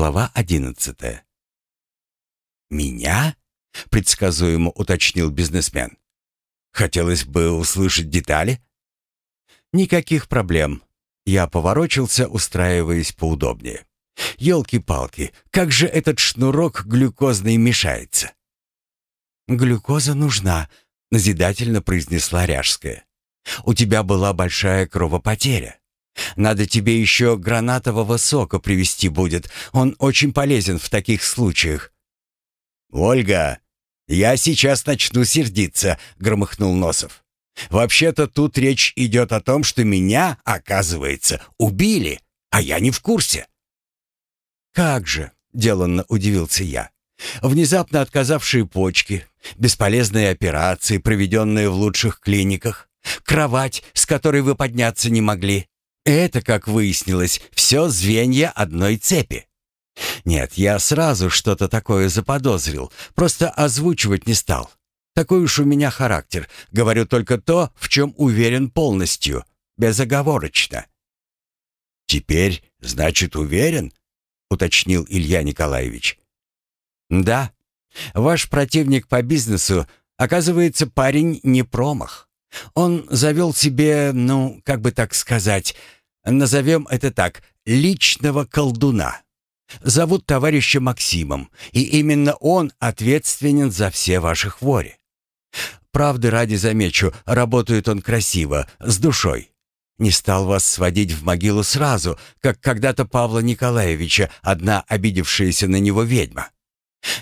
Глава одиннадцатая. «Меня?» — предсказуемо уточнил бизнесмен. «Хотелось бы услышать детали?» «Никаких проблем». Я поворочился, устраиваясь поудобнее. «Елки-палки, как же этот шнурок глюкозный мешается?» «Глюкоза нужна», — назидательно произнесла Ряжская. «У тебя была большая кровопотеря. Надо тебе еще гранатового сока привезти будет. Он очень полезен в таких случаях». «Ольга, я сейчас начну сердиться», — громыхнул Носов. «Вообще-то тут речь идет о том, что меня, оказывается, убили, а я не в курсе». «Как же?» — деланно удивился я. «Внезапно отказавшие почки, бесполезные операции, проведенные в лучших клиниках, кровать, с которой вы подняться не могли, это, как выяснилось, все звенья одной цепи. Нет, я сразу что-то такое заподозрил, просто озвучивать не стал. Такой уж у меня характер. Говорю только то, в чем уверен полностью, безоговорочно. «Теперь, значит, уверен?» — уточнил Илья Николаевич. «Да. Ваш противник по бизнесу, оказывается, парень не промах. Он завел себе, ну, как бы так сказать, назовем это так, личного колдуна. Зовут товарища Максимом, и именно он ответственен за все ваши хвори. Правды ради замечу, работает он красиво, с душой. Не стал вас сводить в могилу сразу, как когда-то Павла Николаевича, одна обидевшаяся на него ведьма.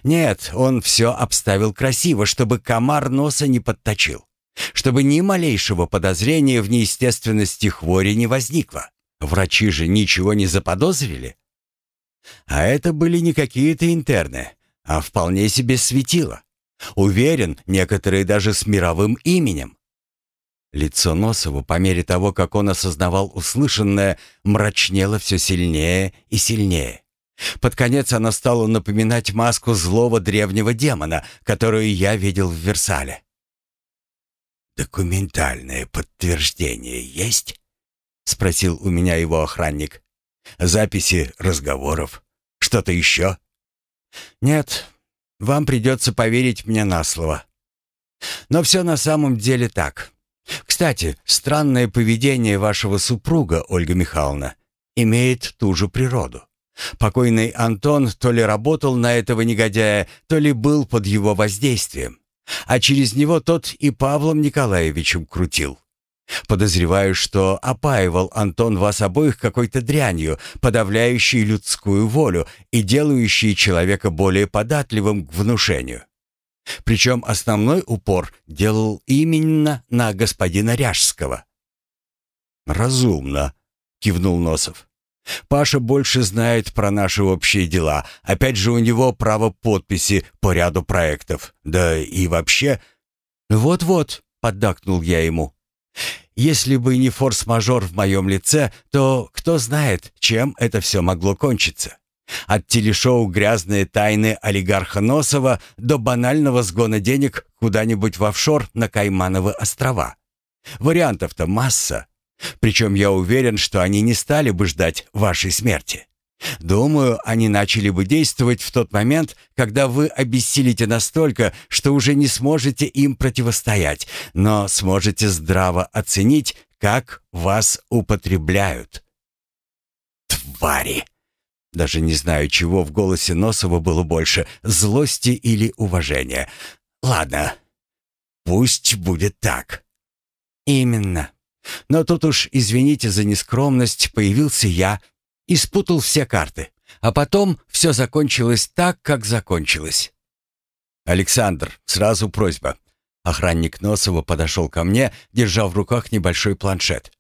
Нет, он все обставил красиво, чтобы комар носа не подточил чтобы ни малейшего подозрения в неестественности хвори не возникло. Врачи же ничего не заподозрили. А это были не какие-то интерны, а вполне себе светило. Уверен, некоторые даже с мировым именем. Лицо Носова, по мере того, как он осознавал услышанное, мрачнело все сильнее и сильнее. Под конец оно стало напоминать маску злого древнего демона, которую я видел в Версале. «Документальное подтверждение есть?» — спросил у меня его охранник. «Записи разговоров? Что-то еще?» «Нет, вам придется поверить мне на слово. Но все на самом деле так. Кстати, странное поведение вашего супруга, Ольга Михайловна, имеет ту же природу. Покойный Антон то ли работал на этого негодяя, то ли был под его воздействием. А через него тот и Павлом Николаевичем крутил. Подозреваю, что опаивал Антон вас обоих какой-то дрянью, подавляющей людскую волю и делающей человека более податливым к внушению. Причем основной упор делал именно на господина Ряжского. «Разумно», — кивнул Носов. Паша больше знает про наши общие дела. Опять же, у него право подписи по ряду проектов. Да и вообще... Вот-вот, поддакнул я ему. Если бы не форс-мажор в моем лице, то кто знает, чем это все могло кончиться. От телешоу «Грязные тайны олигарха Носова» до банального сгона денег куда-нибудь в офшор на Каймановы острова. Вариантов-то масса. Причем я уверен, что они не стали бы ждать вашей смерти. Думаю, они начали бы действовать в тот момент, когда вы обессилите настолько, что уже не сможете им противостоять, но сможете здраво оценить, как вас употребляют. Твари! Даже не знаю, чего в голосе Носова было больше, злости или уважения. Ладно, пусть будет так. Именно. Но тут уж, извините за нескромность, появился я и спутал все карты. А потом все закончилось так, как закончилось. «Александр, сразу просьба». Охранник Носова подошел ко мне, держа в руках небольшой планшет.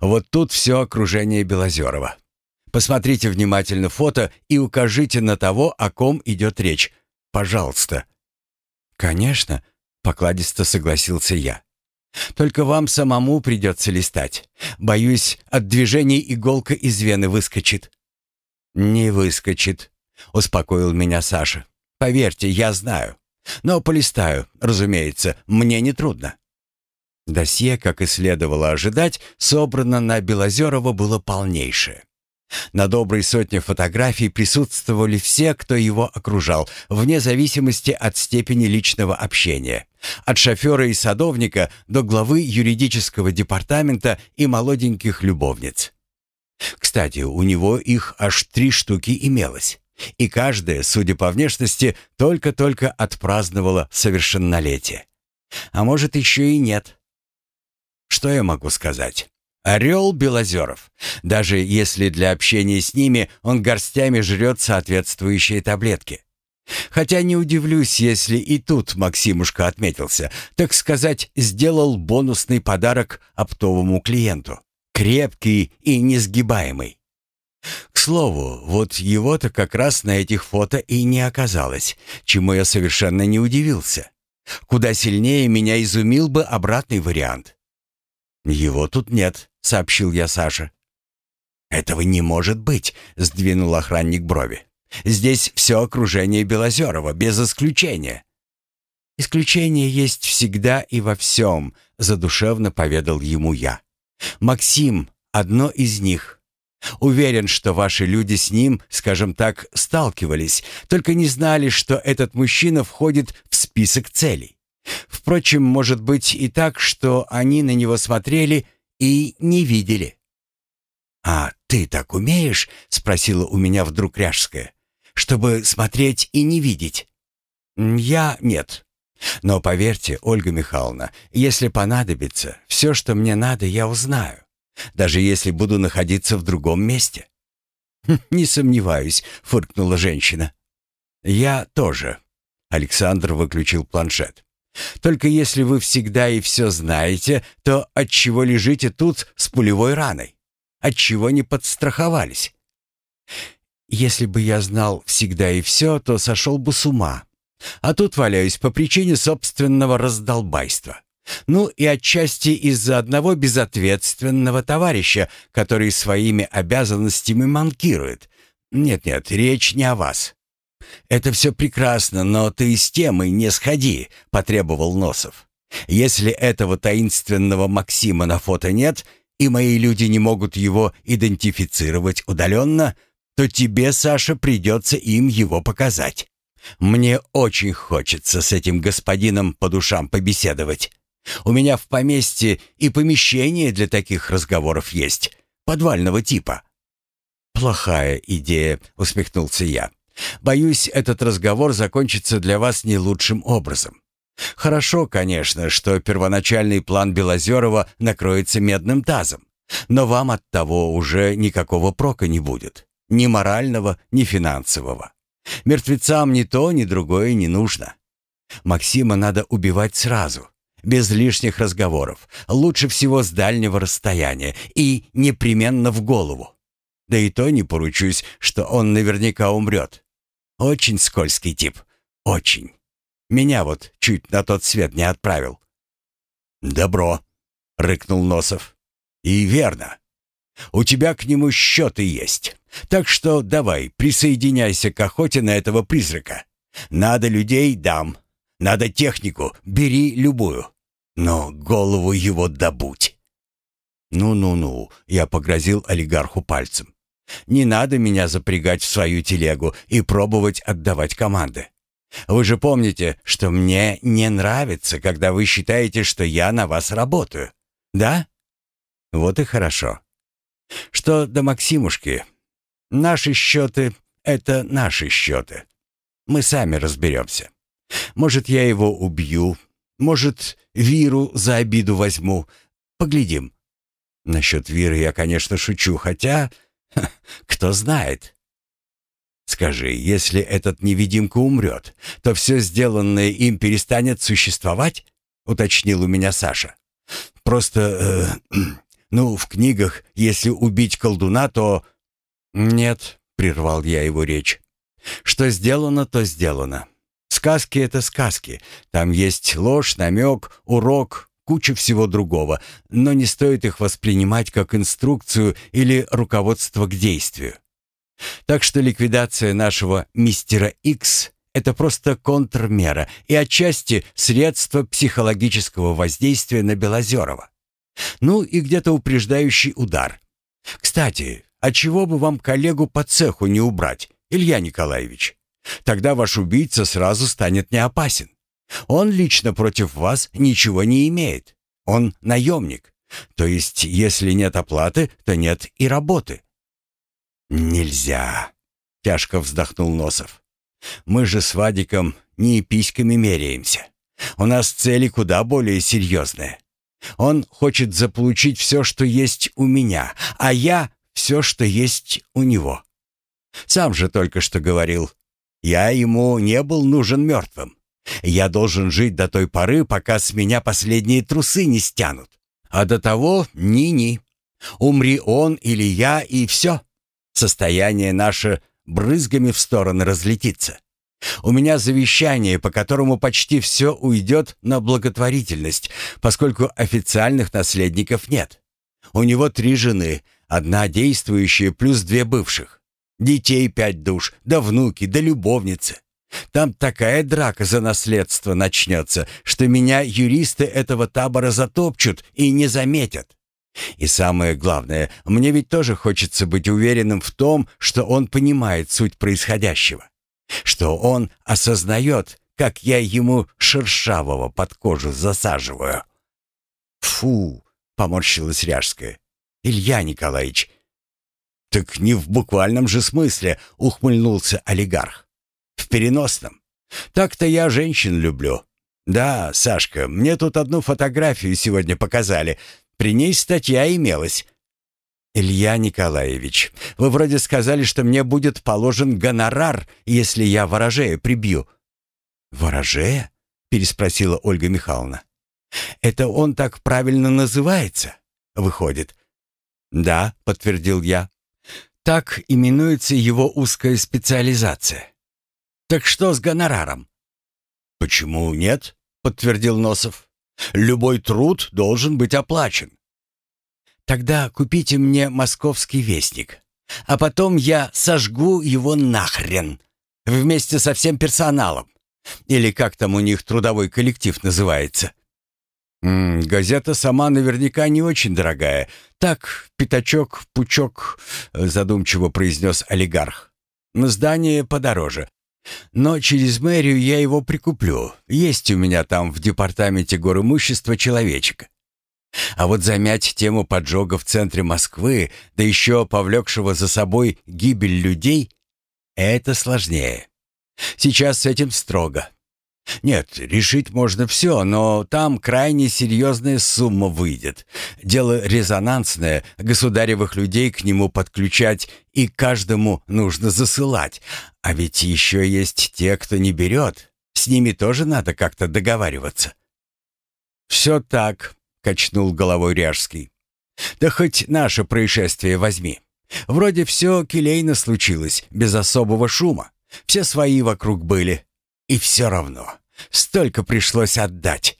«Вот тут все окружение Белозерова. Посмотрите внимательно фото и укажите на того, о ком идет речь. Пожалуйста». «Конечно», — покладисто согласился я. Только вам самому придется листать. Боюсь, от движений иголка из вены выскочит». «Не выскочит», — успокоил меня Саша. «Поверьте, я знаю. Но полистаю, разумеется, мне не трудно». Досье, как и следовало ожидать, собрано на Белозерова было полнейшее. На доброй сотне фотографий присутствовали все, кто его окружал, вне зависимости от степени личного общения. От шофера и садовника до главы юридического департамента и молоденьких любовниц. Кстати, у него их аж три штуки имелось. И каждая, судя по внешности, только-только отпраздновала совершеннолетие. А может, еще и нет. Что я могу сказать? Орел Белозеров. Даже если для общения с ними он горстями жрет соответствующие таблетки. Хотя не удивлюсь, если и тут Максимушка отметился, так сказать, сделал бонусный подарок оптовому клиенту. Крепкий и несгибаемый. К слову, вот его-то как раз на этих фото и не оказалось, чему я совершенно не удивился. Куда сильнее меня изумил бы обратный вариант. «Его тут нет», — сообщил я Саше. «Этого не может быть», — сдвинул охранник брови. «Здесь все окружение Белозерова, без исключения». «Исключение есть всегда и во всем», — задушевно поведал ему я. «Максим — одно из них. Уверен, что ваши люди с ним, скажем так, сталкивались, только не знали, что этот мужчина входит в список целей. Впрочем, может быть и так, что они на него смотрели и не видели. «А ты так умеешь?» — спросила у меня вдруг Ряжская. «Чтобы смотреть и не видеть». «Я нет. Но поверьте, Ольга Михайловна, если понадобится, все, что мне надо, я узнаю даже если буду находиться в другом месте. «Хм, «Не сомневаюсь», — фыркнула женщина. «Я тоже». Александр выключил планшет. «Только если вы всегда и все знаете, то отчего лежите тут с пулевой раной? Отчего не подстраховались?» «Если бы я знал всегда и все, то сошел бы с ума. А тут валяюсь по причине собственного раздолбайства. Ну и отчасти из-за одного безответственного товарища, который своими обязанностями манкирует. Нет-нет, речь не о вас. Это все прекрасно, но ты с темой не сходи, потребовал Носов. Если этого таинственного Максима на фото нет, и мои люди не могут его идентифицировать удаленно, то тебе, Саша, придется им его показать. Мне очень хочется с этим господином по душам побеседовать. У меня в поместье и помещение для таких разговоров есть, подвального типа». «Плохая идея», — усмехнулся я. «Боюсь, этот разговор закончится для вас не лучшим образом. Хорошо, конечно, что первоначальный план Белозерова накроется медным тазом, но вам от того уже никакого прока не будет, ни морального, ни финансового. Мертвецам ни то, ни другое не нужно. Максима надо убивать сразу, без лишних разговоров, лучше всего с дальнего расстояния и непременно в голову. Да и то не поручусь, что он наверняка умрет. Очень скользкий тип, очень. Меня вот чуть на тот свет не отправил. «Добро», — рыкнул Носов. «И верно. У тебя к нему счеты есть. Так что давай, присоединяйся к охоте на этого призрака. Надо людей — дам. Надо технику — бери любую. Но голову его добудь. «Ну-ну-ну», — я погрозил олигарху пальцем. «Не надо меня запрягать в свою телегу и пробовать отдавать команды. Вы же помните, что мне не нравится, когда вы считаете, что я на вас работаю. Да? Вот и хорошо. Что до Максимушки? Наши счеты — это наши счеты. Мы сами разберемся. Может, я его убью, может, Виру за обиду возьму. Поглядим. Насчет Виры я, конечно, шучу, хотя... Кто знает. Скажи, если этот невидимка умрет, то все сделанное им перестанет существовать? Уточнил у меня Саша. Просто, э, ну, в книгах, если убить колдуна, то... Нет, прервал я его речь. Что сделано, то сделано. Сказки — это сказки. Там есть ложь, намек, урок, куча всего другого, но не стоит их воспринимать как инструкцию или руководство к действию. Так что ликвидация нашего мистера Икс — это просто контрмера и отчасти средство психологического воздействия на Белозерова. Ну и где-то упреждающий удар. Кстати, а чего бы вам коллегу по цеху не убрать, Илья Николаевич? Тогда ваш убийца сразу станет неопасен. Он лично против вас ничего не имеет. Он наемник. То есть, если нет оплаты, то нет и работы. Нельзя, тяжко вздохнул Носов. Мы же с Вадиком не письками меряемся. У нас цели куда более серьезные. Он хочет заполучить все, что есть у меня, а я все, что есть у него. Сам же только что говорил, я ему не был нужен мертвым. Я должен жить до той поры, пока с меня последние трусы не стянут. А до того ни-ни. Умри он или я, и все. Состояние наше брызгами в стороны разлетится. У меня завещание, по которому почти все уйдет на благотворительность, поскольку официальных наследников нет. У него три жены, одна действующая плюс две бывших. Детей пять душ, да внуки, да любовницы. Там такая драка за наследство начнется, что меня юристы этого табора затопчут и не заметят. И самое главное, мне ведь тоже хочется быть уверенным в том, что он понимает суть происходящего. Что он осознает, как я ему шершавого под кожу засаживаю. «Фу!» — поморщилась Ряжская. «Илья Николаевич!» «Так не в буквальном же смысле!» — ухмыльнулся олигарх. «В переносном. Так-то я женщин люблю. Да, Сашка, мне тут одну фотографию сегодня показали. При ней статья имелась. «Илья Николаевич, вы вроде сказали, что мне будет положен гонорар, если я ворожея прибью». «Ворожея?» — переспросила Ольга Михайловна. «Это он так правильно называется?» «Выходит». «Да», — подтвердил я. «Так именуется его узкая специализация». «Так что с гонораром?» «Почему нет?» — подтвердил Носов. «Любой труд должен быть оплачен. Тогда купите мне московский вестник. А потом я сожгу его нахрен. Вместе со всем персоналом. Или как там у них трудовой коллектив называется. М -м, газета сама наверняка не очень дорогая. Так, пятачок, пучок, задумчиво произнес олигарх. На здание подороже. Но через мэрию я его прикуплю. Есть у меня там в департаменте горимущества человечек. А вот замять тему поджога в центре Москвы, да еще повлекшего за собой гибель людей, это сложнее. Сейчас с этим строго. Нет, решить можно все, но там крайне серьезная сумма выйдет. Дело резонансное, государевых людей к нему подключать и каждому нужно засылать. А ведь еще есть те, кто не берет. С ними тоже надо как-то договариваться. «Все так», качнул головой Ряжский. Да хоть наше происшествие возьми. Вроде все келейно случилось, без особого шума. Все свои вокруг были. И все равно. Столько пришлось отдать.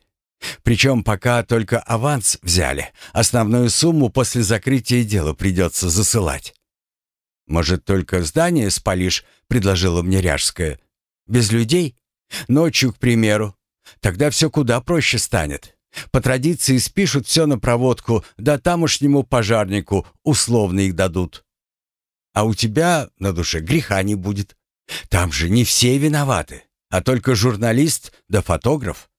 Причем пока только аванс взяли. Основную сумму после закрытия дела придется засылать. «Может, только здание спалишь?» — предложила мне Ряжская. «Без людей? Ночью, к примеру. Тогда все куда проще станет. По традиции спишут все на проводку, да тамошнему пожарнику условно их дадут. А у тебя на душе греха не будет. Там же не все виноваты, а только журналист да фотограф.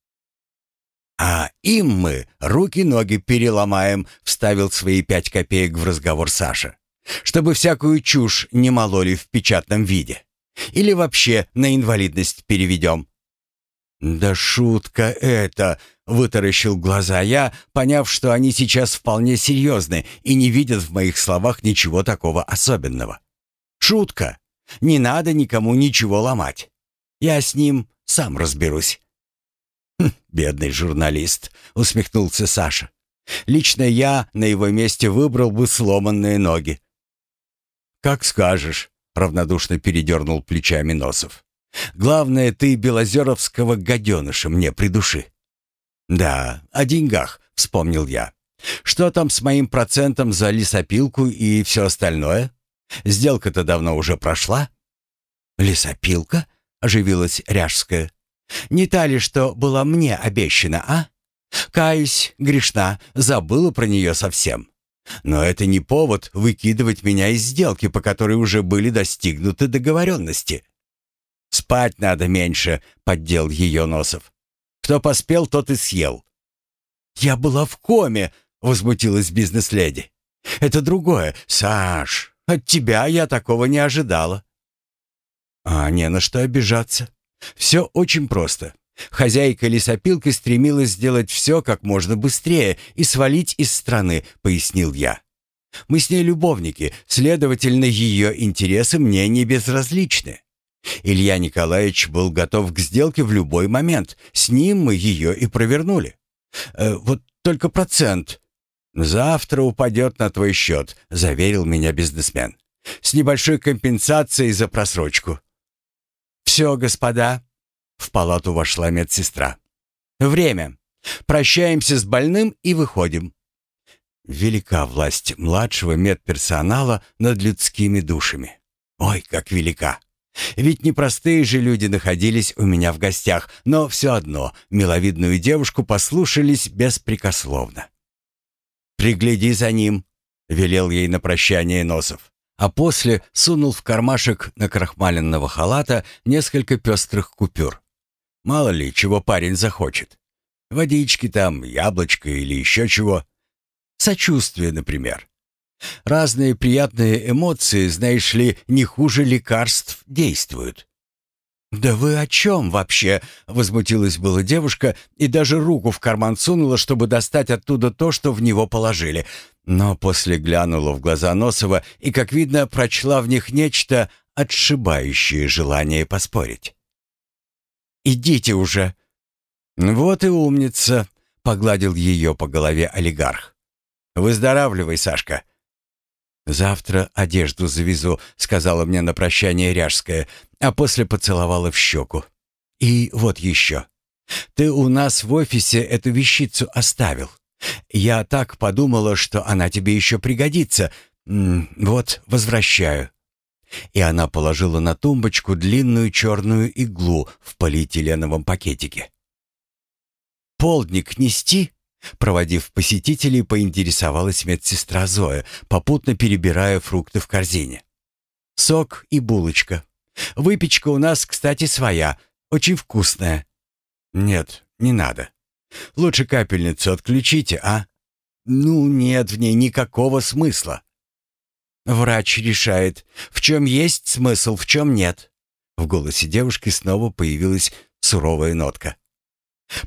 «А им мы руки-ноги переломаем», — вставил свои пять копеек в разговор Саша. «Чтобы всякую чушь не мололи в печатном виде. Или вообще на инвалидность переведем». «Да шутка это!» — вытаращил глаза я, поняв, что они сейчас вполне серьезны и не видят в моих словах ничего такого особенного. «Шутка! Не надо никому ничего ломать. Я с ним сам разберусь». «Хм, «Бедный журналист», — усмехнулся Саша. «Лично я на его месте выбрал бы сломанные ноги». «Как скажешь», — равнодушно передернул плечами Носов. Главное, ты белозеровского гаденыша мне придуши». «Да, о деньгах», — вспомнил я. «Что там с моим процентом за лесопилку и все остальное? Сделка-то давно уже прошла». «Лесопилка?» — оживилась Ряжская. «Не та ли, что была мне обещана, а? Каюсь, грешна, забыла про нее совсем. Но это не повод выкидывать меня из сделки, по которой уже были достигнуты договоренности. «Спать надо меньше», — поддел ее Носов. «Кто поспел, тот и съел». «Я была в коме», — возмутилась бизнес-леди. «Это другое. Саш, от тебя я такого не ожидала». А не на что обижаться. Все очень просто. Хозяйка лесопилки стремилась сделать все как можно быстрее и свалить из страны, пояснил я. Мы с ней любовники, следовательно, ее интересы мне не безразличны. Илья Николаевич был готов к сделке в любой момент. С ним мы ее и провернули. Э, вот только процент. Завтра упадет на твой счет, заверил меня бизнесмен. С небольшой компенсацией за просрочку. Все, господа, в палату вошла медсестра. «Время. Прощаемся с больным и выходим». Велика власть младшего медперсонала над людскими душами. Ой, как велика! Ведь непростые же люди находились у меня в гостях, но все одно миловидную девушку послушались беспрекословно. «Пригляди за ним», — велел ей на прощание Носов а после сунул в кармашек накрахмаленного халата несколько пестрых купюр. Мало ли, чего парень захочет. Водички там, яблочко или еще чего. Сочувствие, например. Разные приятные эмоции, знаешь ли, не хуже лекарств действуют. «Да вы о чем вообще?» — возмутилась была девушка и даже руку в карман сунула, чтобы достать оттуда то, что в него положили. Но после глянула в глаза Носова и, как видно, прочла в них нечто, отшибающее желание поспорить. Идите уже!» «Вот и умница!» — погладил ее по голове олигарх. «Выздоравливай, Сашка!» «Завтра одежду завезу», — сказала мне на прощание Ряжская, а после поцеловала в щеку. «И вот еще. Ты у нас в офисе эту вещицу оставил. Я так подумала, что она тебе еще пригодится. Вот, возвращаю и она положила на тумбочку длинную черную иглу в полиэтиленовом пакетике. «Полдник нести?» Проводив посетителей, поинтересовалась медсестра Зоя, попутно перебирая фрукты в корзине. «Сок и булочка. Выпечка у нас, кстати, своя, очень вкусная». «Нет, не надо. Лучше капельницу отключите, а?» «Ну, нет в ней никакого смысла». Врач решает, в чем есть смысл, в чем нет. В голосе девушки снова появилась суровая нотка.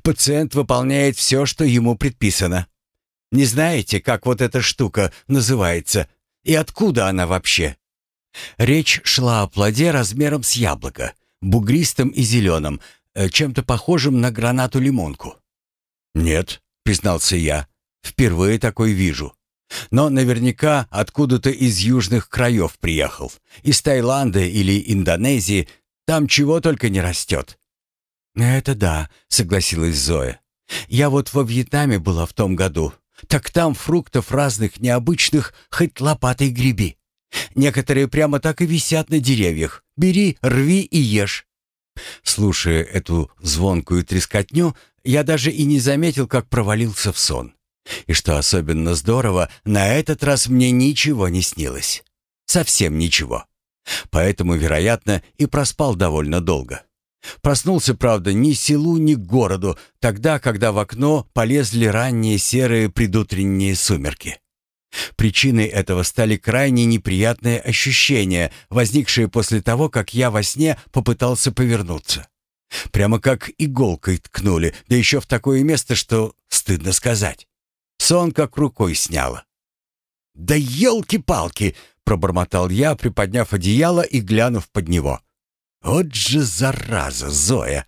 Пациент выполняет все, что ему предписано. Не знаете, как вот эта штука называется и откуда она вообще? Речь шла о плоде размером с яблоко, бугристым и зеленым, э, чем-то похожим на гранату-лимонку. «Нет», — признался я, — «впервые такой вижу». Но наверняка откуда-то из южных краев приехал. Из Таиланда или Индонезии. Там чего только не растет. «Это да», — согласилась Зоя. «Я вот во Вьетнаме была в том году. Так там фруктов разных необычных хоть лопатой греби. Некоторые прямо так и висят на деревьях. Бери, рви и ешь». Слушая эту звонкую трескотню, я даже и не заметил, как провалился в сон. И что особенно здорово, на этот раз мне ничего не снилось. Совсем ничего. Поэтому, вероятно, и проспал довольно долго. Проснулся, правда, ни селу, ни к городу, тогда, когда в окно полезли ранние серые предутренние сумерки. Причиной этого стали крайне неприятные ощущения, возникшие после того, как я во сне попытался повернуться. Прямо как иголкой ткнули, да еще в такое место, что стыдно сказать. Сон как рукой сняло. «Да елки-палки!» — пробормотал я, приподняв одеяло и глянув под него. «Вот же зараза, Зоя!»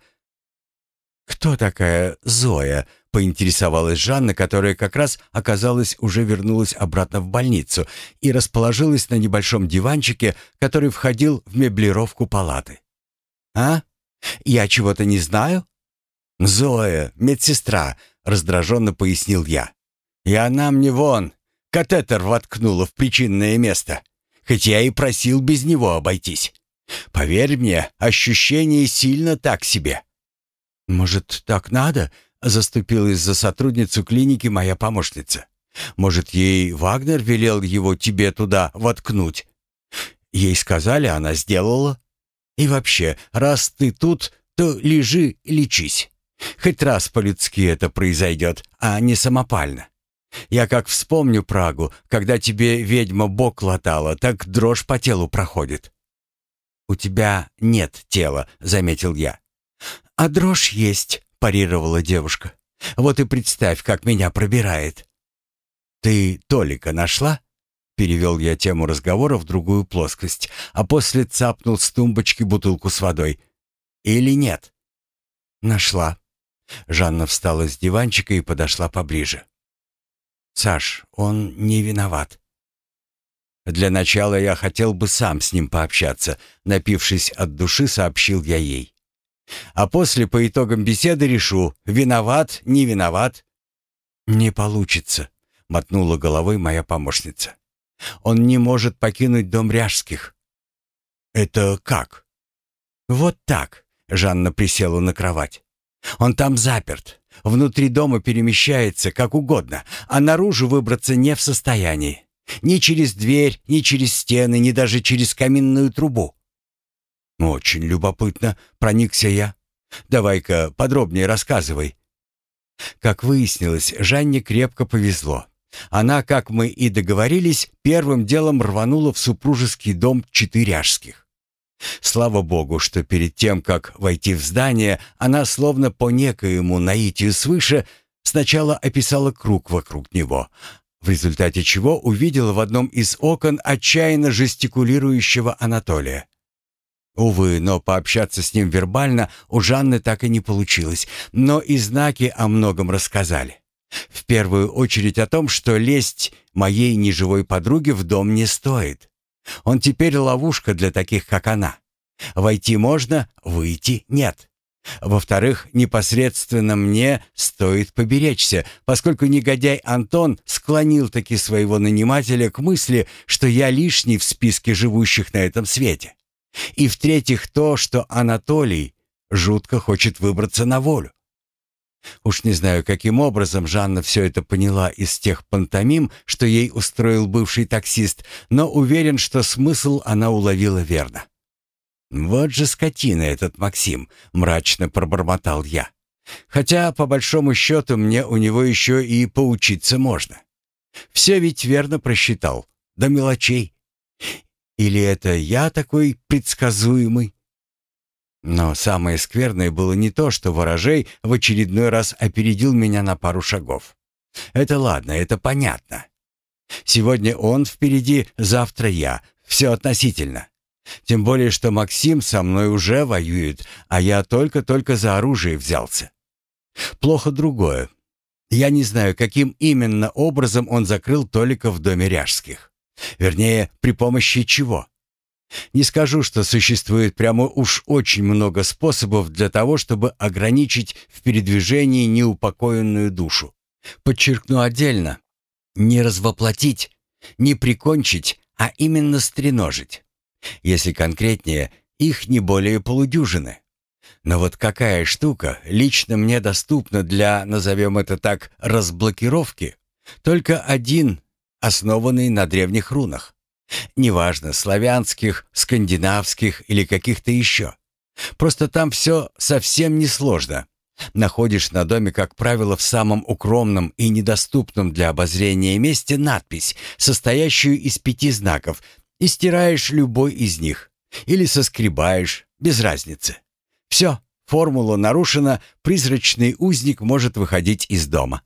«Кто такая Зоя?» — поинтересовалась Жанна, которая как раз, оказалось, уже вернулась обратно в больницу и расположилась на небольшом диванчике, который входил в меблировку палаты. «А? Я чего-то не знаю?» «Зоя, медсестра», — раздраженно пояснил я. И она мне вон, катетер воткнула в причинное место. Хоть я и просил без него обойтись. Поверь мне, ощущение сильно так себе. Может, так надо? Заступилась за сотрудницу клиники моя помощница. Может, ей Вагнер велел его тебе туда воткнуть? Ей сказали, она сделала. И вообще, раз ты тут, то лежи лечись. Хоть раз по-людски это произойдет, а не самопально. Я как вспомню Прагу, когда тебе ведьма бок латала, так дрожь по телу проходит. «У тебя нет тела», — заметил я. «А дрожь есть», — парировала девушка. «Вот и представь, как меня пробирает». «Ты Толика нашла?» Перевел я тему разговора в другую плоскость, а после цапнул с тумбочки бутылку с водой. «Или нет?» «Нашла». Жанна встала с диванчика и подошла поближе. «Саш, он не виноват». «Для начала я хотел бы сам с ним пообщаться», напившись от души, сообщил я ей. «А после, по итогам беседы, решу, виноват, не виноват». «Не получится», — мотнула головой моя помощница. Он не может покинуть дом Ряжских». «Это как?» «Вот так», — Жанна присела на кровать. «Он там заперт. Внутри дома перемещается как угодно, а наружу выбраться не в состоянии. Ни через дверь, ни через стены, ни даже через каминную трубу». «Очень любопытно», — проникся я. «Давай-ка подробнее рассказывай». Как выяснилось, Жанне крепко повезло. Она, как мы и договорились, первым делом рванула в супружеский дом Четыряжских. Слава богу, что перед тем, как войти в здание, она, словно по некоему наитию свыше, сначала описала круг вокруг него, в результате чего увидела в одном из окон отчаянно жестикулирующего Анатолия. Увы, но пообщаться с ним вербально у Жанны так и не получилось, но и знаки о многом рассказали. В первую очередь о том, что лезть моей неживой подруге в дом не стоит. Он теперь ловушка для таких, как она. Войти можно, выйти нет. Во-вторых, непосредственно мне стоит поберечься, поскольку негодяй Антон склонил таки своего нанимателя к мысли, что я лишний в списке живущих на этом свете. И в-третьих, то, что Анатолий жутко хочет выбраться на волю. Уж не знаю, каким образом Жанна все это поняла из тех пантомим, что ей устроил бывший таксист, но уверен, что смысл она уловила верно. «Вот же скотина этот Максим», — мрачно пробормотал я. «Хотя, по большому счету, мне у него еще и поучиться можно. Все ведь верно просчитал, до мелочей. Или это я такой предсказуемый?» Но самое скверное было не то, что ворожей в очередной раз опередил меня на пару шагов. Это ладно, это понятно. Сегодня он впереди, завтра я. Все относительно. Тем более, что Максим со мной уже воюет, а я только-только за оружие взялся. Плохо другое. Я не знаю, каким именно образом он закрыл Толика в доме Ряжских. Вернее, при помощи чего. Не скажу, что существует прямо уж очень много способов для того, чтобы ограничить в передвижении неупокоенную душу. Подчеркну отдельно. Не развоплотить, не прикончить, а именно стреножить. Если конкретнее, их не более полудюжины. Но вот какая штука лично мне доступна для, назовем это так, разблокировки? Только один, основанный на древних рунах. Неважно, славянских, скандинавских или каких-то еще. Просто там все совсем несложно. Находишь на доме, как правило, в самом укромном и недоступном для обозрения месте надпись, состоящую из пяти знаков, и стираешь любой из них. Или соскребаешь, без разницы. Все, формула нарушена, призрачный узник может выходить из дома.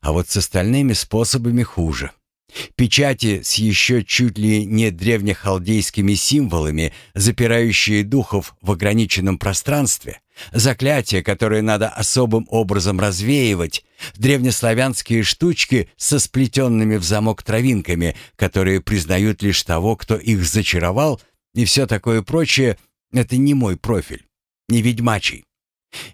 А вот с остальными способами хуже. Печати с еще чуть ли не древнехалдейскими символами, запирающие духов в ограниченном пространстве, заклятия, которые надо особым образом развеивать, древнеславянские штучки со сплетенными в замок травинками, которые признают лишь того, кто их зачаровал, и все такое прочее — это не мой профиль, не ведьмачий.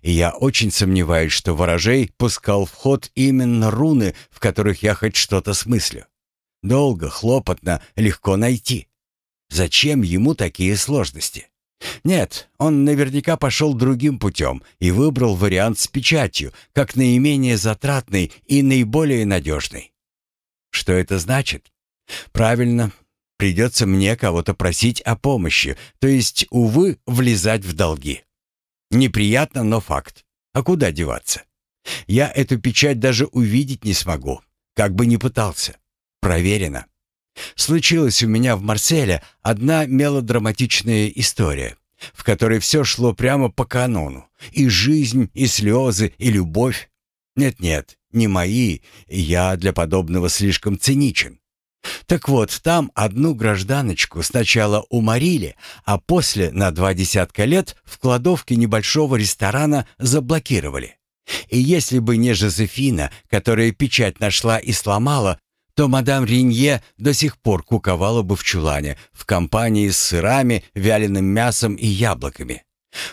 И я очень сомневаюсь, что ворожей пускал в ход именно руны, в которых я хоть что-то смыслю. Долго, хлопотно, легко найти. Зачем ему такие сложности? Нет, он наверняка пошел другим путем и выбрал вариант с печатью, как наименее затратный и наиболее надежный. Что это значит? Правильно, придется мне кого-то просить о помощи, то есть, увы, влезать в долги. Неприятно, но факт. А куда деваться? Я эту печать даже увидеть не смогу, как бы ни пытался. Проверено. Случилась у меня в Марселе одна мелодраматичная история, в которой все шло прямо по канону. И жизнь, и слезы, и любовь. Нет-нет, не мои, я для подобного слишком циничен. Так вот, там одну гражданочку сначала уморили, а после на два десятка лет в кладовке небольшого ресторана заблокировали. И если бы не Жозефина, которая печать нашла и сломала, то мадам Ринье до сих пор куковала бы в чулане в компании с сырами, вяленым мясом и яблоками,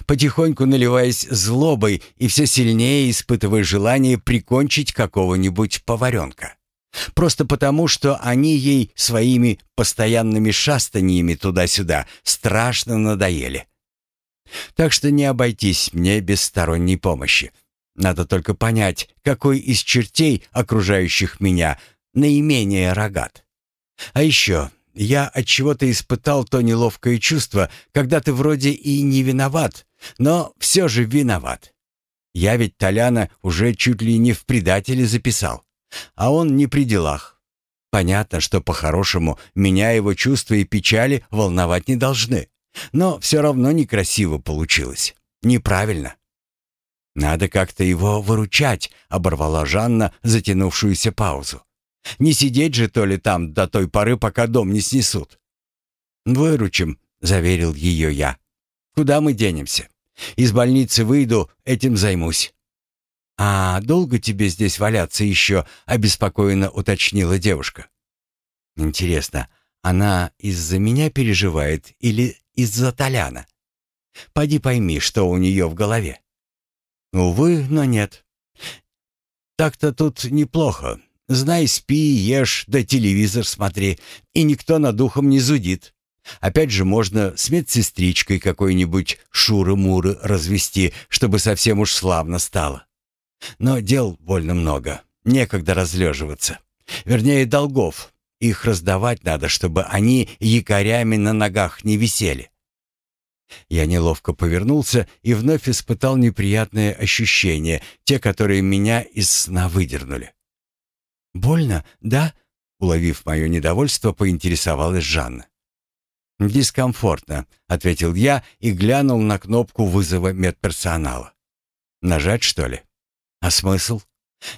потихоньку наливаясь злобой и все сильнее испытывая желание прикончить какого-нибудь поваренка. Просто потому, что они ей своими постоянными шастаниями туда-сюда страшно надоели. Так что не обойтись мне без сторонней помощи. Надо только понять, какой из чертей, окружающих меня, наименее рогат. А еще я от чего-то испытал то неловкое чувство, когда ты вроде и не виноват, но все же виноват. Я ведь Толяна уже чуть ли не в предателе записал, а он не при делах. Понятно, что по-хорошему меня его чувства и печали волновать не должны, но все равно некрасиво получилось, неправильно. «Надо как-то его выручать», — оборвала Жанна затянувшуюся паузу. Не сидеть же то ли там до той поры, пока дом не снесут. «Выручим», — заверил ее я. «Куда мы денемся? Из больницы выйду, этим займусь». «А долго тебе здесь валяться еще?» — обеспокоенно уточнила девушка. «Интересно, она из-за меня переживает или из-за Толяна? Поди пойми, что у нее в голове». «Увы, но нет. Так-то тут неплохо. Знай, спи, ешь, да телевизор смотри, и никто над духом не зудит. Опять же, можно с медсестричкой какой-нибудь шуры-муры развести, чтобы совсем уж славно стало. Но дел больно много, некогда разлеживаться. Вернее, долгов. Их раздавать надо, чтобы они якорями на ногах не висели. Я неловко повернулся и вновь испытал неприятные ощущения, те, которые меня из сна выдернули. «Больно, да?» — уловив мое недовольство, поинтересовалась Жанна. «Дискомфортно», — ответил я и глянул на кнопку вызова медперсонала. «Нажать, что ли? А смысл?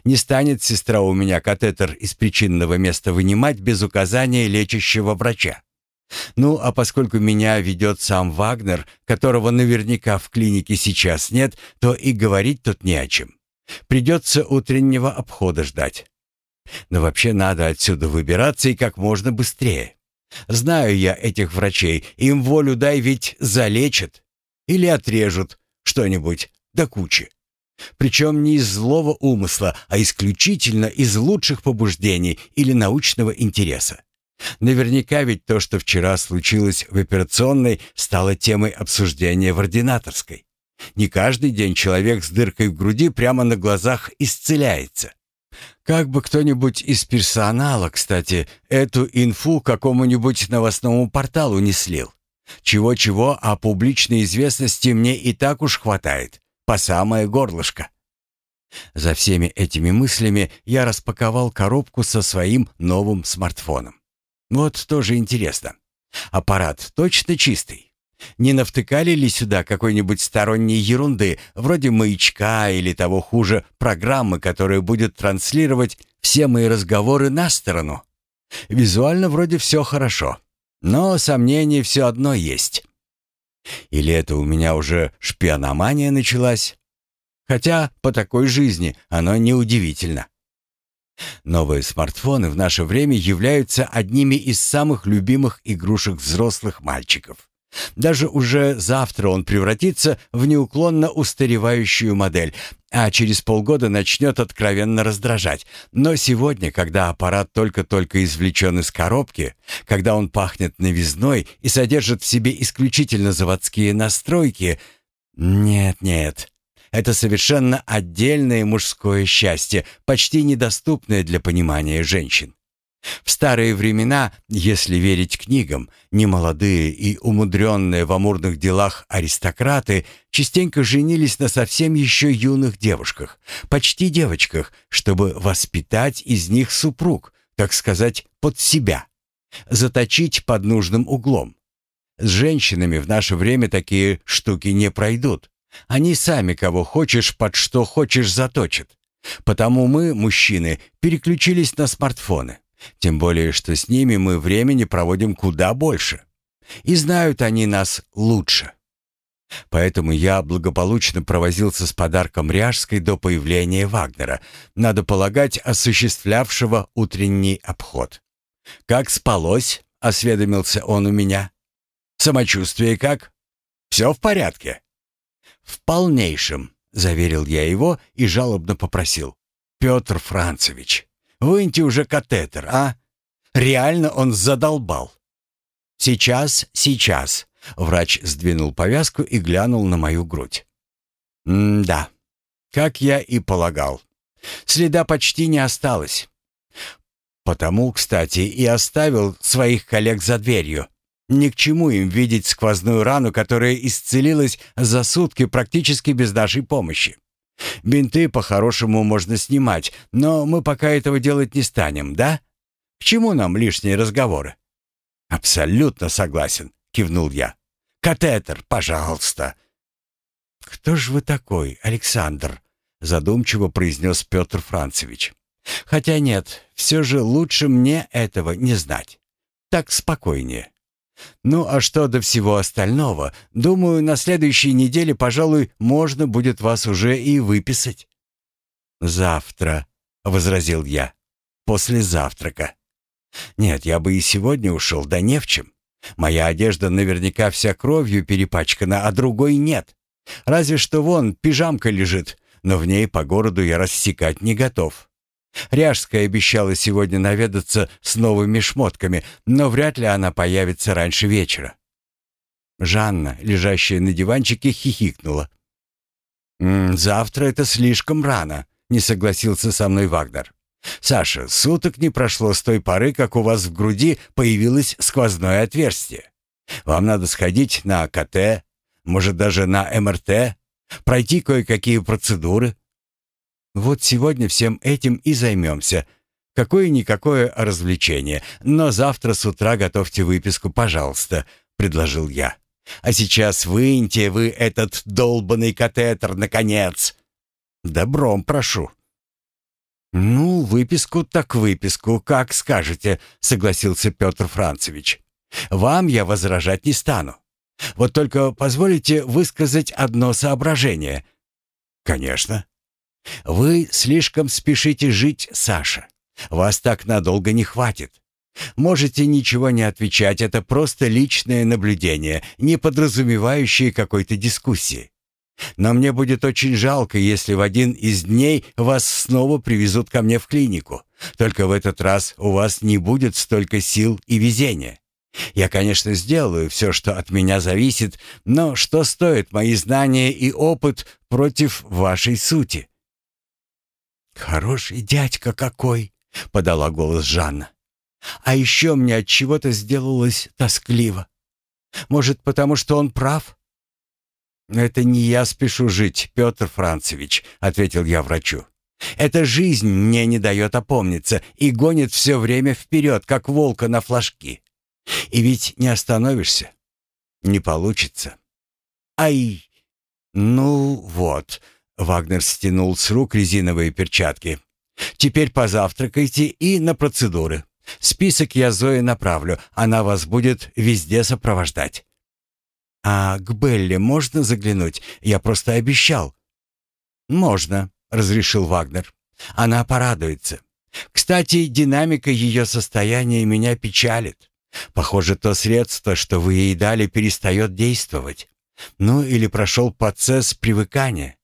Не станет сестра у меня катетер из причинного места вынимать без указания лечащего врача. Ну, а поскольку меня ведет сам Вагнер, которого наверняка в клинике сейчас нет, то и говорить тут не о чем. Придется утреннего обхода ждать. Но вообще надо отсюда выбираться и как можно быстрее. Знаю я этих врачей, им волю дай ведь залечат. Или отрежут что-нибудь до кучи. Причем не из злого умысла, а исключительно из лучших побуждений или научного интереса. Наверняка ведь то, что вчера случилось в операционной, стало темой обсуждения в ординаторской. Не каждый день человек с дыркой в груди прямо на глазах исцеляется. Как бы кто-нибудь из персонала, кстати, эту инфу какому-нибудь новостному порталу не слил. Чего-чего, а публичной известности мне и так уж хватает, по самое горлышко. За всеми этими мыслями я распаковал коробку со своим новым смартфоном. Вот тоже интересно. Аппарат точно чистый? Не навтыкали ли сюда какой-нибудь сторонней ерунды, вроде маячка или того хуже, программы, которая будет транслировать все мои разговоры на сторону? Визуально вроде все хорошо, но сомнения все одно есть. Или это у меня уже шпиономания началась? Хотя по такой жизни оно неудивительно. Новые смартфоны в наше время являются одними из самых любимых игрушек взрослых мальчиков. Даже уже завтра он превратится в неуклонно устаревающую модель, а через полгода начнет откровенно раздражать. Но сегодня, когда аппарат только-только извлечен из коробки, когда он пахнет новизной и содержит в себе исключительно заводские настройки... Нет-нет, это совершенно отдельное мужское счастье, почти недоступное для понимания женщин. В старые времена, если верить книгам, немолодые и умудренные в амурных делах аристократы частенько женились на совсем еще юных девушках, почти девочках, чтобы воспитать из них супруг, так сказать, под себя, заточить под нужным углом. С женщинами в наше время такие штуки не пройдут. Они сами кого хочешь, под что хочешь заточат. Потому мы, мужчины, переключились на смартфоны. Тем более, что с ними мы времени проводим куда больше. И знают они нас лучше. Поэтому я благополучно провозился с подарком Ряжской до появления Вагнера, надо полагать, осуществлявшего утренний обход. «Как спалось?» — осведомился он у меня. «Самочувствие как? Все в порядке?» «В полнейшем», — заверил я его и жалобно попросил. «Петр Францевич, Выньте уже катетер, а? Реально он задолбал. Сейчас, сейчас. Врач сдвинул повязку и глянул на мою грудь. М-да. Как я и полагал. Следа почти не осталось. Потому, кстати, и оставил своих коллег за дверью. Ни к чему им видеть сквозную рану, которая исцелилась за сутки практически без нашей помощи. Бинты по-хорошему можно снимать, но мы пока этого делать не станем, да? К чему нам лишние разговоры? Абсолютно согласен, кивнул я. Катетер, пожалуйста. Кто же вы такой, Александр? задумчиво произнес Петр Францевич. Хотя нет, все же лучше мне этого не знать. Так спокойнее. Ну а что до всего остального, думаю, на следующей неделе, пожалуй, можно будет вас уже и выписать. Завтра, возразил я. После завтрака. Нет, я бы и сегодня ушел, да не в чем. Моя одежда наверняка вся кровью перепачкана, а другой нет. Разве что вон пижамка лежит, но в ней по городу я рассекать не готов. Ряжская обещала сегодня наведаться с новыми шмотками, но вряд ли она появится раньше вечера. Жанна, лежащая на диванчике, хихикнула. «М -м, «Завтра это слишком рано», — не согласился со мной Вагнер. «Саша, суток не прошло с той поры, как у вас в груди появилось сквозное отверстие. Вам надо сходить на КТ, может даже на МРТ, пройти кое-какие процедуры. Вот сегодня всем этим и займемся. Какое-никакое развлечение, но завтра с утра готовьте выписку, пожалуйста», — предложил я. «А сейчас выньте вы этот долбанный катетер, наконец!» «Добром прошу». «Ну, выписку так выписку, как скажете», — согласился Петр Францевич. «Вам я возражать не стану. Вот только позволите высказать одно соображение». «Конечно». Вы слишком спешите жить, Саша. Вас так надолго не хватит. Можете ничего не отвечать, это просто личное наблюдение, не подразумевающее какой-то дискуссии. Но мне будет очень жалко, если в один из дней вас снова привезут ко мне в клинику. Только в этот раз у вас не будет столько сил и везения. Я, конечно, сделаю все, что от меня зависит, но что стоит мои знания и опыт против вашей сути? «Хороший дядька какой!» — подала голос Жанна. «А еще мне от чего-то сделалось тоскливо. Может, потому что он прав?» «Это не я спешу жить, Петр Францевич», — ответил я врачу. «Эта жизнь мне не дает опомниться и гонит все время вперед, как волка на флажки. И ведь не остановишься. Не получится. Ай! Ну вот, Вагнер стянул с рук резиновые перчатки. «Теперь позавтракайте и на процедуры. Список я Зое направлю, она вас будет везде сопровождать». «А к Белле можно заглянуть? Я просто обещал». «Можно», — разрешил Вагнер. «Она порадуется. Кстати, динамика ее состояния меня печалит. Похоже, то средство, что вы ей дали, перестает действовать. Ну или прошел процесс привыкания.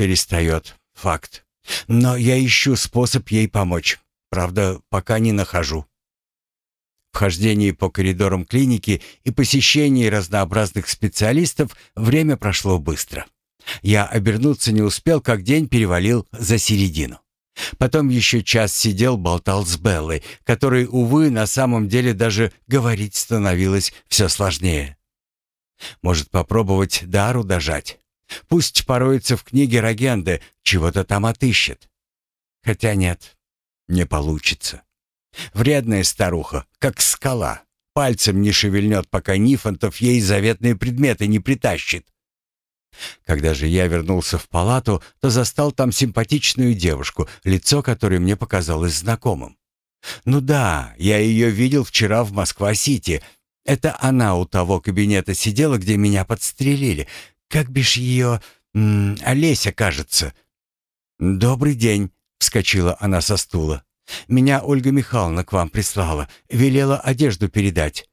Перестает. Факт. Но я ищу способ ей помочь. Правда, пока не нахожу. В по коридорам клиники и посещении разнообразных специалистов время прошло быстро. Я обернуться не успел, как день перевалил за середину. Потом еще час сидел, болтал с Беллой, которой, увы, на самом деле даже говорить становилось все сложнее. Может, попробовать дару дожать? Пусть пороется в книге Рогенды, чего-то там отыщет. Хотя нет, не получится. Вредная старуха, как скала. Пальцем не шевельнет, пока Нифонтов ей заветные предметы не притащит. Когда же я вернулся в палату, то застал там симпатичную девушку, лицо которой мне показалось знакомым. Ну да, я ее видел вчера в Москва-Сити. Это она у того кабинета сидела, где меня подстрелили. Как бишь ее... М -м, Олеся, кажется. «Добрый день», — вскочила она со стула. «Меня Ольга Михайловна к вам прислала, велела одежду передать».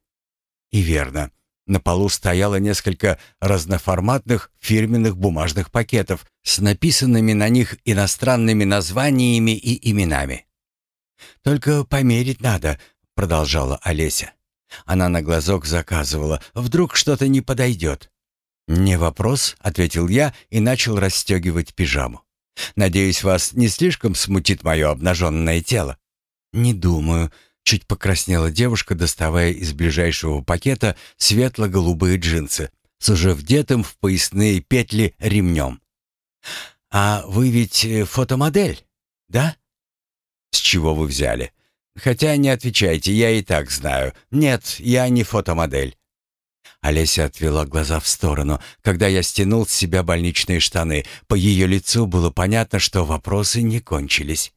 И верно. На полу стояло несколько разноформатных фирменных бумажных пакетов с написанными на них иностранными названиями и именами. «Только померить надо», — продолжала Олеся. Она на глазок заказывала. «Вдруг что-то не подойдет». «Не вопрос», — ответил я и начал расстегивать пижаму. «Надеюсь, вас не слишком смутит мое обнаженное тело?» «Не думаю», Чуть покраснела девушка, доставая из ближайшего пакета светло-голубые джинсы с уже вдетым в поясные петли ремнем. «А вы ведь э, фотомодель, да?» «С чего вы взяли?» «Хотя не отвечайте, я и так знаю. Нет, я не фотомодель». Олеся отвела глаза в сторону. Когда я стянул с себя больничные штаны, по ее лицу было понятно, что вопросы не кончились.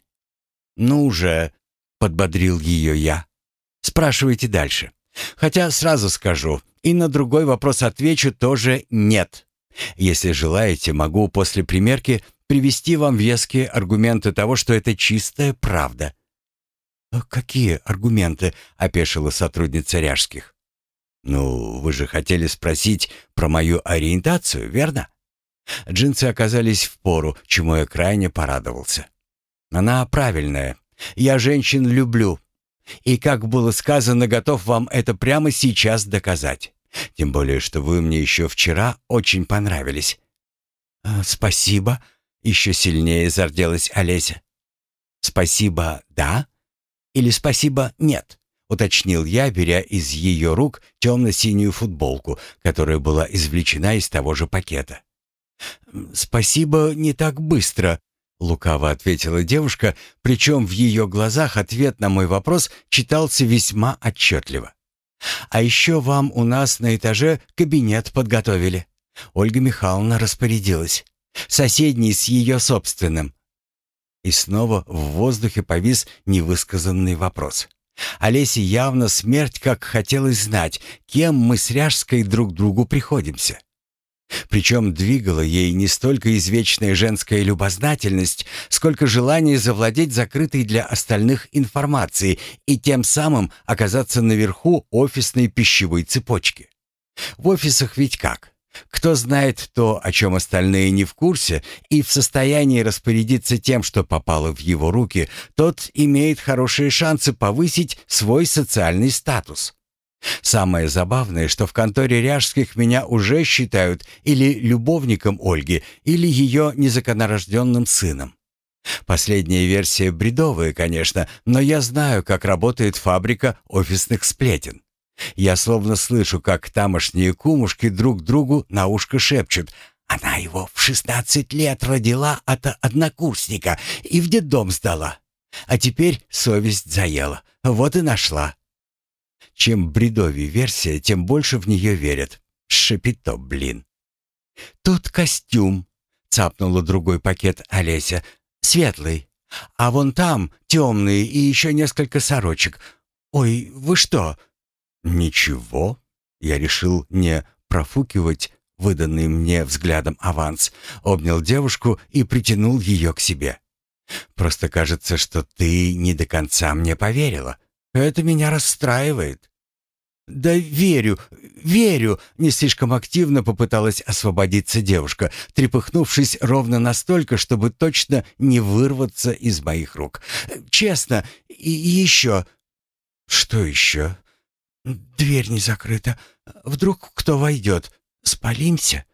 «Ну же!» Подбодрил ее я. Спрашивайте дальше. Хотя сразу скажу, и на другой вопрос отвечу тоже «нет». Если желаете, могу после примерки привести вам веские аргументы того, что это чистая правда. «А «Какие аргументы?» — опешила сотрудница Ряжских. «Ну, вы же хотели спросить про мою ориентацию, верно?» Джинсы оказались в пору, чему я крайне порадовался. Она правильная, я женщин люблю. И, как было сказано, готов вам это прямо сейчас доказать. Тем более, что вы мне еще вчера очень понравились». «А, «Спасибо», — еще сильнее зарделась Олеся. «Спасибо, да? Или спасибо, нет?» — уточнил я, беря из ее рук темно-синюю футболку, которая была извлечена из того же пакета. «Спасибо не так быстро», Лукаво ответила девушка, причем в ее глазах ответ на мой вопрос читался весьма отчетливо. «А еще вам у нас на этаже кабинет подготовили». Ольга Михайловна распорядилась. «Соседний с ее собственным». И снова в воздухе повис невысказанный вопрос. Олесе явно смерть как хотелось знать, кем мы с Ряжской друг другу приходимся. Причем двигала ей не столько извечная женская любознательность, сколько желание завладеть закрытой для остальных информацией и тем самым оказаться наверху офисной пищевой цепочки. В офисах ведь как? Кто знает то, о чем остальные не в курсе, и в состоянии распорядиться тем, что попало в его руки, тот имеет хорошие шансы повысить свой социальный статус. Самое забавное, что в конторе Ряжских меня уже считают или любовником Ольги, или ее незаконнорожденным сыном. Последняя версия бредовая, конечно, но я знаю, как работает фабрика офисных сплетен. Я словно слышу, как тамошние кумушки друг другу на ушко шепчут. Она его в шестнадцать лет родила от однокурсника и в детдом сдала. А теперь совесть заела. Вот и нашла. Чем бредовее версия, тем больше в нее верят. Шепито, блин. «Тут костюм», — цапнула другой пакет Олеся. «Светлый. А вон там темный и еще несколько сорочек. Ой, вы что?» «Ничего». Я решил не профукивать выданный мне взглядом аванс, обнял девушку и притянул ее к себе. «Просто кажется, что ты не до конца мне поверила. Это меня расстраивает». «Да верю, верю!» — не слишком активно попыталась освободиться девушка, трепыхнувшись ровно настолько, чтобы точно не вырваться из моих рук. «Честно, и еще...» «Что еще?» «Дверь не закрыта. Вдруг кто войдет? Спалимся?»